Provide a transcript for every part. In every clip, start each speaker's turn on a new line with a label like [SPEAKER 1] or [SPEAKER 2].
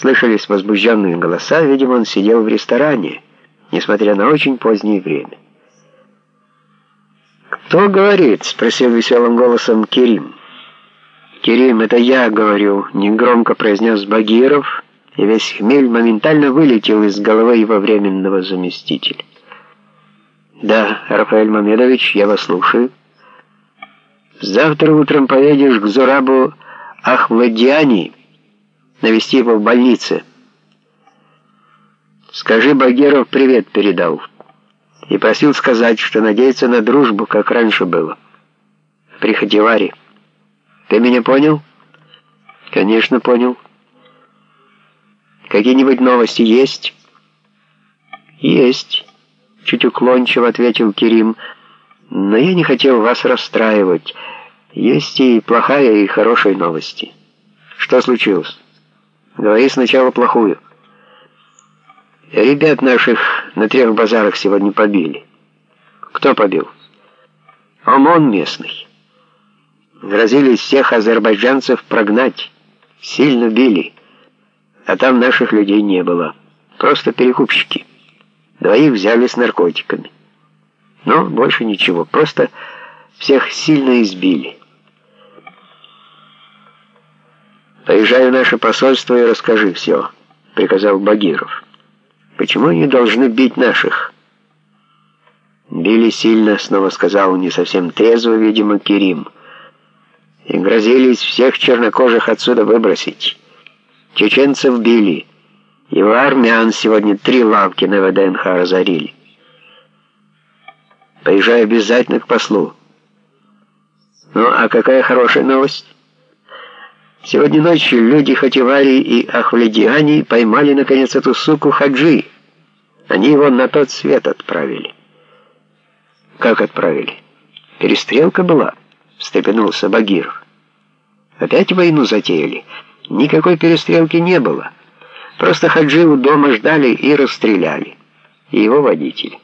[SPEAKER 1] Слышались возбужденные голоса, видимо, он сидел в ресторане, несмотря на очень позднее время. «Кто говорит?» — спросил веселым голосом Керим. «Керим, это я говорю», — негромко произнес Багиров, и весь хмель моментально вылетел из головы его временного заместителя. «Да, Рафаэль Мамедович, я вас слушаю. Завтра утром поедешь к Зурабу Ахвладиани, навести его в больнице. Скажи, Багиров привет передал» и просил сказать, что надеется на дружбу, как раньше было. При Хативаре. Ты меня понял? Конечно, понял. Какие-нибудь новости есть? Есть, чуть уклончиво ответил Кирим. Но я не хотел вас расстраивать. Есть и плохая, и хорошая новости. Что случилось? Говори сначала плохую. Ребят наших на трех базарах сегодня побили. Кто побил? ОМОН местный. Грозились всех азербайджанцев прогнать. Сильно били. А там наших людей не было. Просто перекупщики. Двоих взяли с наркотиками. Но больше ничего. Просто всех сильно избили. «Поезжай в наше посольство и расскажи все», — приказал Багиров. Почему они должны бить наших? Били сильно, снова сказал не совсем трезво, видимо, Керим. И грозились всех чернокожих отсюда выбросить. Чеченцев били. Его армян сегодня три лавки на ВДНХ разорили. Поезжай обязательно к послу. Ну, а какая хорошая новость? Сегодня ночью люди Хативари и Ахвледиани поймали, наконец, эту суку Хаджи. Они его на тот свет отправили. Как отправили? Перестрелка была, встрепенулся Багиров. Опять войну затеяли. Никакой перестрелки не было. Просто Хаджи у дома ждали и расстреляли. И его водитель.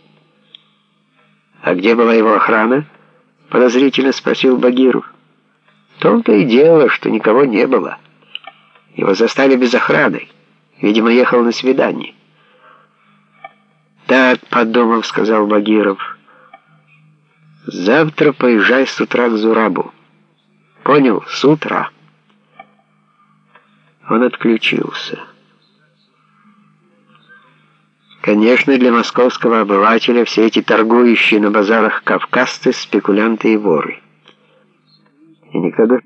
[SPEAKER 1] «А где была его охрана?» — подозрительно спросил Багиров. Том-то и дело, что никого не было. Его застали без охраны. Видимо, ехал на свидание. «Так, подумав, — сказал Багиров, — завтра поезжай с утра к Зурабу. Понял? С утра». Он отключился. Конечно, для московского обывателя все эти торгующие на базарах кавказцы — спекулянты и воры и никогда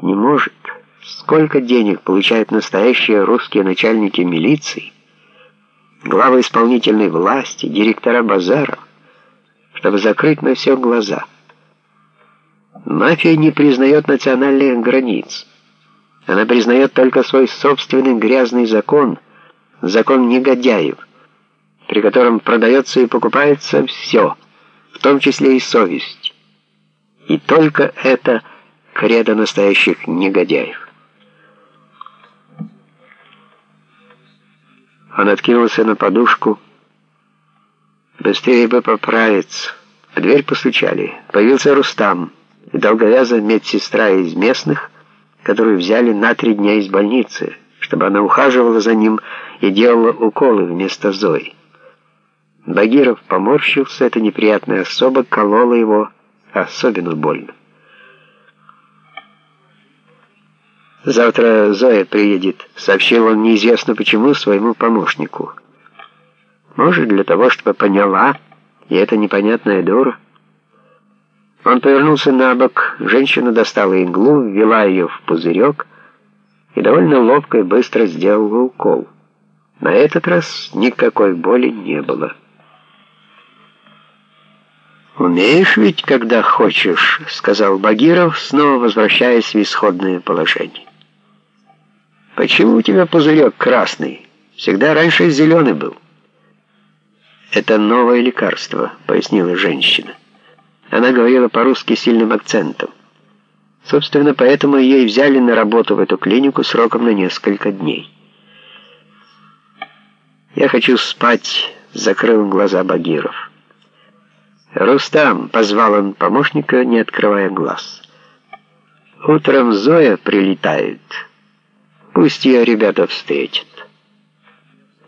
[SPEAKER 1] не может, сколько денег получают настоящие русские начальники милиции, главы исполнительной власти, директора базаров, чтобы закрыть на все глаза. Мафия не признает национальных границ. Она признает только свой собственный грязный закон, закон негодяев, при котором продается и покупается все, в том числе и совесть. И только это кредо настоящих негодяев. Он откинулся на подушку. Быстрее бы поправиться. В дверь постучали. Появился Рустам, долговязая медсестра из местных, которую взяли на три дня из больницы, чтобы она ухаживала за ним и делала уколы вместо Зои. Багиров поморщился, эта неприятная особа колола его особенно больно. «Завтра Зоя приедет», — сообщил он неизвестно почему своему помощнику. «Может, для того, чтобы поняла, и это непонятная дура». Он повернулся на бок, женщина достала иглу, ввела ее в пузырек и довольно ловко и быстро сделала укол. На этот раз никакой боли не было. «Умеешь ведь, когда хочешь», — сказал Багиров, снова возвращаясь в исходное положение. «Почему у тебя пузырек красный? Всегда раньше зеленый был». «Это новое лекарство», — пояснила женщина. Она говорила по-русски сильным акцентом. Собственно, поэтому ее и взяли на работу в эту клинику сроком на несколько дней. «Я хочу спать», — закрыл глаза Багиров. «Рустам!» — позвал он помощника, не открывая глаз. «Утром Зоя прилетает. Пусть ее ребята встретят.